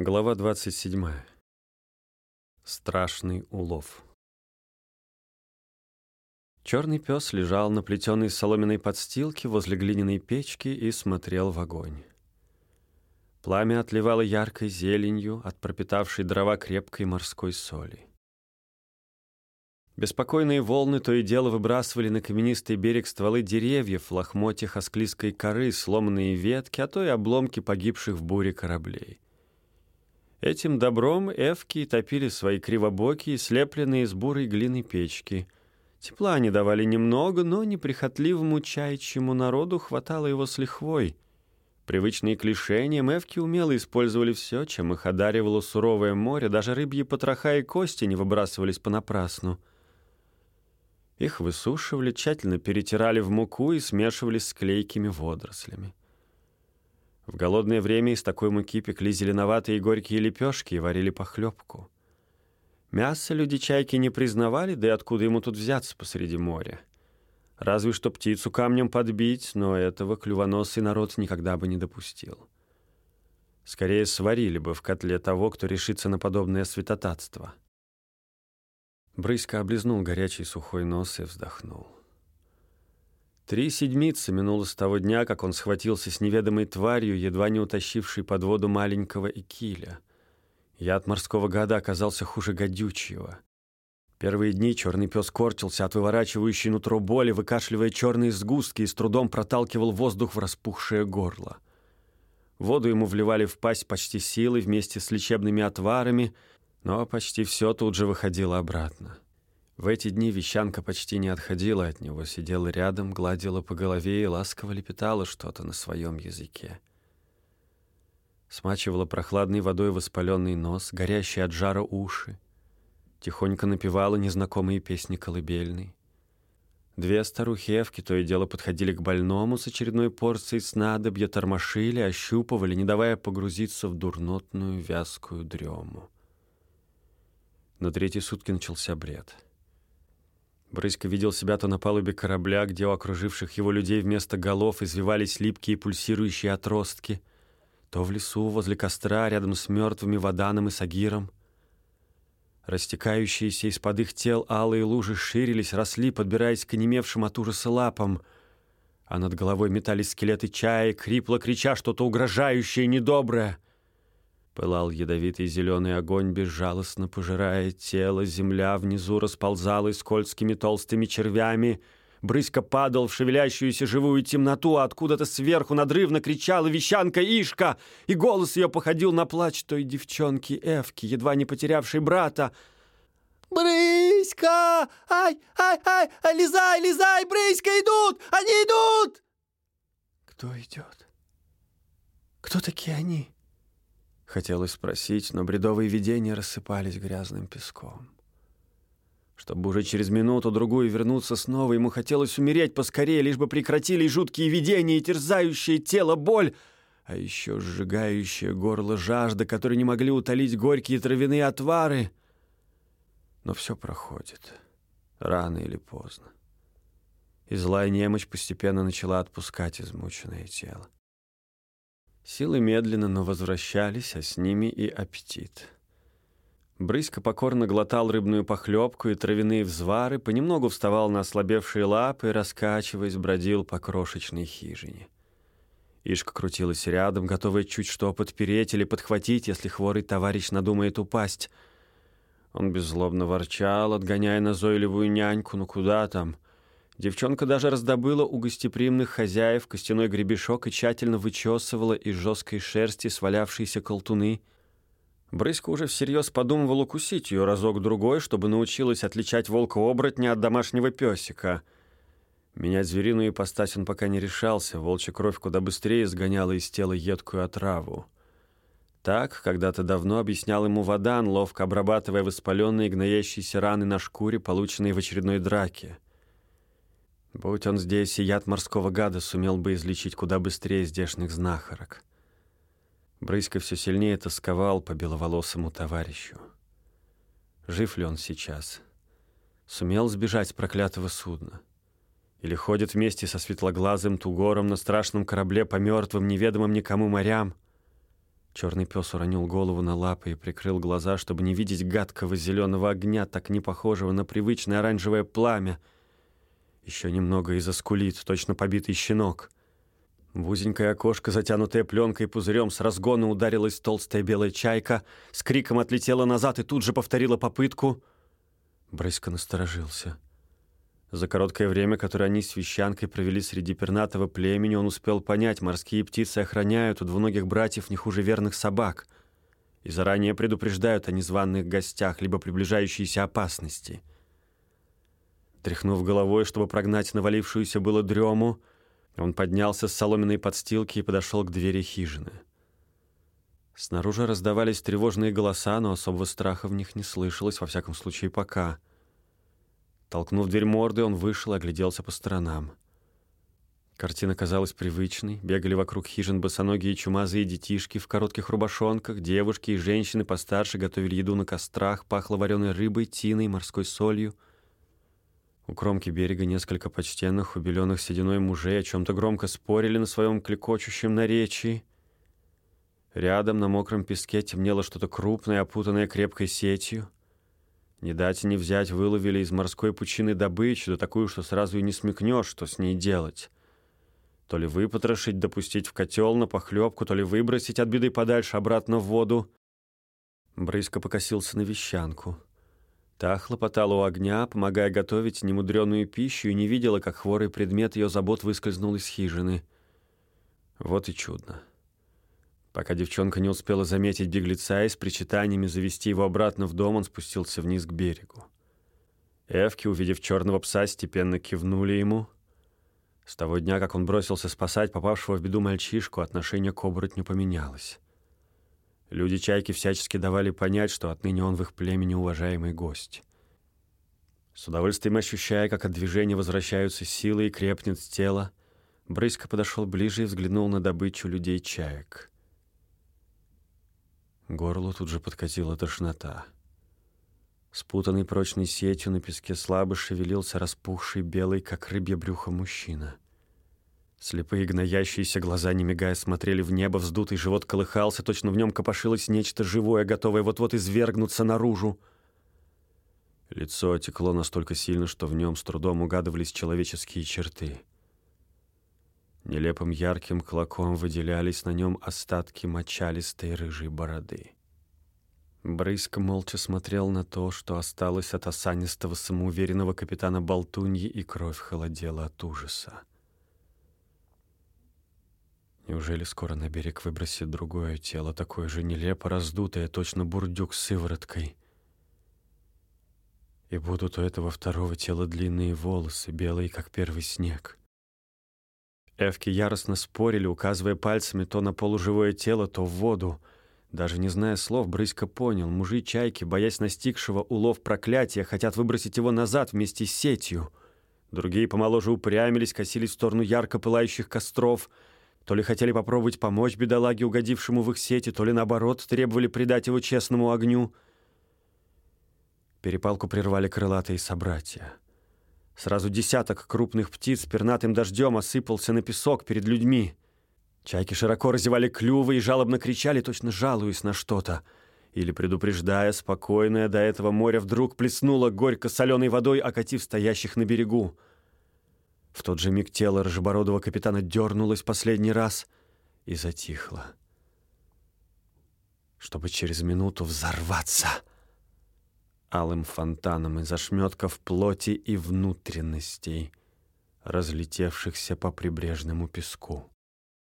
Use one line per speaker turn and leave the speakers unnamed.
Глава 27. Страшный улов. Черный пес лежал на плетеной соломенной подстилке возле глиняной печки и смотрел в огонь. Пламя отливало яркой зеленью от пропитавшей дрова крепкой морской соли. Беспокойные волны то и дело выбрасывали на каменистый берег стволы деревьев, лохмотьях осклизкой коры, сломанные ветки, а то и обломки погибших в буре кораблей. Этим добром эвки топили свои кривобокие, слепленные из бурой глины печки. Тепла они давали немного, но неприхотливому чайчьему народу хватало его с лихвой. Привычные к лишениям эвки умело использовали все, чем их одаривало суровое море, даже рыбьи потроха и кости не выбрасывались понапрасну. Их высушивали, тщательно перетирали в муку и смешивали с клейкими водорослями. В голодное время из такой муки пекли зеленоватые и горькие лепешки и варили похлебку. Мясо люди-чайки не признавали, да и откуда ему тут взяться посреди моря. Разве что птицу камнем подбить, но этого клювоносый народ никогда бы не допустил. Скорее сварили бы в котле того, кто решится на подобное святотатство. Брыська облизнул горячий сухой нос и вздохнул. Три седмицы минуло с того дня, как он схватился с неведомой тварью, едва не утащившей под воду маленького Экиля. Яд морского гада оказался хуже гадючего. Первые дни черный пес корчился от выворачивающей нутро боли, выкашливая черные сгустки и с трудом проталкивал воздух в распухшее горло. Воду ему вливали в пасть почти силой вместе с лечебными отварами, но почти все тут же выходило обратно. В эти дни вещанка почти не отходила от него, сидела рядом, гладила по голове и ласково лепетала что-то на своем языке. Смачивала прохладной водой воспаленный нос, горящие от жара уши. Тихонько напевала незнакомые песни колыбельной. Две старухевки то и дело подходили к больному с очередной порцией снадобья, тормошили, ощупывали, не давая погрузиться в дурнотную вязкую дрему. На третьи сутки начался бред — Брыська видел себя то на палубе корабля, где у окруживших его людей вместо голов извивались липкие пульсирующие отростки, то в лесу возле костра рядом с мертвыми Ваданом и Сагиром. Растекающиеся из-под их тел алые лужи ширились, росли, подбираясь к онемевшим от ужаса лапам, а над головой метались скелеты чаек, хрипло крича что-то угрожающее и недоброе — Пылал ядовитый зеленый огонь, безжалостно пожирая тело. Земля внизу расползалась скользкими толстыми червями. Брыська падал в шевелящуюся живую темноту, а откуда-то сверху надрывно кричала вещанка Ишка, и голос ее походил на плач той девчонки Эвки, едва не потерявшей брата.
«Брыська! Ай, ай, ай! Лизай, лизай! Брыська идут! Они идут!»
«Кто идет? Кто такие они?» Хотелось спросить, но бредовые видения рассыпались грязным песком. Чтобы уже через минуту-другую вернуться снова, ему хотелось умереть поскорее, лишь бы прекратили жуткие видения и терзающее тело боль, а еще сжигающее горло жажда, которые не могли утолить горькие травяные отвары. Но все проходит, рано или поздно. И злая немощь постепенно начала отпускать измученное тело. Силы медленно, но возвращались, а с ними и аппетит. Брыська покорно глотал рыбную похлебку и травяные взвары, понемногу вставал на ослабевшие лапы и, раскачиваясь, бродил по крошечной хижине. Ишка крутилась рядом, готовая чуть что подпереть или подхватить, если хворый товарищ надумает упасть. Он беззлобно ворчал, отгоняя назойливую няньку, ну куда там — Девчонка даже раздобыла у гостеприимных хозяев костяной гребешок и тщательно вычесывала из жесткой шерсти свалявшиеся колтуны. Брыська уже всерьез подумывал укусить ее разок-другой, чтобы научилась отличать волка-оборотня от домашнего песика. Менять звериную ипостась он пока не решался, волчья кровь куда быстрее сгоняла из тела едкую отраву. Так, когда-то давно объяснял ему Вадан, ловко обрабатывая воспаленные гноящиеся раны на шкуре, полученные в очередной драке. Будь он здесь, и яд морского гада сумел бы излечить куда быстрее здешних знахарок. Брыська все сильнее тосковал по беловолосому товарищу. Жив ли он сейчас? Сумел сбежать с проклятого судна? Или ходит вместе со светлоглазым Тугором на страшном корабле по мертвым, неведомым никому морям? Черный пес уронил голову на лапы и прикрыл глаза, чтобы не видеть гадкого зеленого огня, так не похожего на привычное оранжевое пламя. Еще немного и заскулит, точно побитый щенок. В узенькое окошко, затянутое пленкой пузырем, с разгона ударилась толстая белая чайка, с криком отлетела назад и тут же повторила попытку. Брыська насторожился. За короткое время, которое они с Вещанкой провели среди пернатого племени, он успел понять, морские птицы охраняют у двуногих братьев не хуже верных собак и заранее предупреждают о незваных гостях, либо приближающейся опасности. Тряхнув головой, чтобы прогнать навалившуюся было дрему, он поднялся с соломенной подстилки и подошел к двери хижины. Снаружи раздавались тревожные голоса, но особого страха в них не слышалось, во всяком случае, пока — Толкнув дверь морды, он вышел и огляделся по сторонам. Картина казалась привычной. Бегали вокруг хижин босоногие чумазые детишки в коротких рубашонках. Девушки и женщины постарше готовили еду на кострах. Пахло вареной рыбой, тиной, морской солью. У кромки берега несколько почтенных, убеленных сединой мужей о чем-то громко спорили на своем клекочущем наречии. Рядом на мокром песке темнело что-то крупное, опутанное крепкой сетью. Не дать и не взять выловили из морской пучины добычу, да такую, что сразу и не смекнешь, что с ней делать. То ли выпотрошить, допустить в котел на похлебку, то ли выбросить от беды подальше обратно в воду. Брыська покосился на вещанку. Та хлопотала у огня, помогая готовить немудреную пищу, и не видела, как хворый предмет ее забот выскользнул из хижины. Вот и чудно. Пока девчонка не успела заметить беглеца и с причитаниями завести его обратно в дом, он спустился вниз к берегу. Эвки, увидев черного пса, степенно кивнули ему. С того дня, как он бросился спасать попавшего в беду мальчишку, отношение к оборотню поменялось. Люди-чайки всячески давали понять, что отныне он в их племени уважаемый гость. С удовольствием ощущая, как от движения возвращаются силы и крепнет тело, Брыська подошел ближе и взглянул на добычу людей-чаек — Горло тут же подкатила тошнота. Спутанный прочной сетью на песке слабо шевелился распухший белый, как рыбье брюхо, мужчина. Слепые гноящиеся глаза, не мигая, смотрели в небо, вздутый живот колыхался, точно в нем копошилось нечто живое, готовое вот-вот извергнуться наружу. Лицо отекло настолько сильно, что в нем с трудом угадывались человеческие черты — Нелепым ярким клоком выделялись на нем остатки мочалистой рыжей бороды. Брызг молча смотрел на то, что осталось от осанистого самоуверенного капитана Болтуньи, и кровь холодела от ужаса. Неужели скоро на берег выбросит другое тело, такое же нелепо раздутое, точно бурдюк с сывороткой? И будут у этого второго тела длинные волосы, белые, как первый снег. Эвки яростно спорили, указывая пальцами то на полуживое тело, то в воду. Даже не зная слов, Брыська понял, мужи-чайки, боясь настигшего улов проклятия, хотят выбросить его назад вместе с сетью. Другие помоложе упрямились, косились в сторону ярко пылающих костров, то ли хотели попробовать помочь бедолаге, угодившему в их сети, то ли, наоборот, требовали предать его честному огню. Перепалку прервали крылатые собратья. Сразу десяток крупных птиц пернатым дождем осыпался на песок перед людьми. Чайки широко разевали клювы и жалобно кричали, точно жалуясь на что-то. Или предупреждая, спокойное до этого море вдруг плеснуло горько-соленой водой, окатив стоящих на берегу. В тот же миг тело рыжебородого капитана дернулось последний раз и затихло, чтобы через минуту взорваться — алым фонтаном из ошметков плоти и внутренностей, разлетевшихся по прибрежному песку.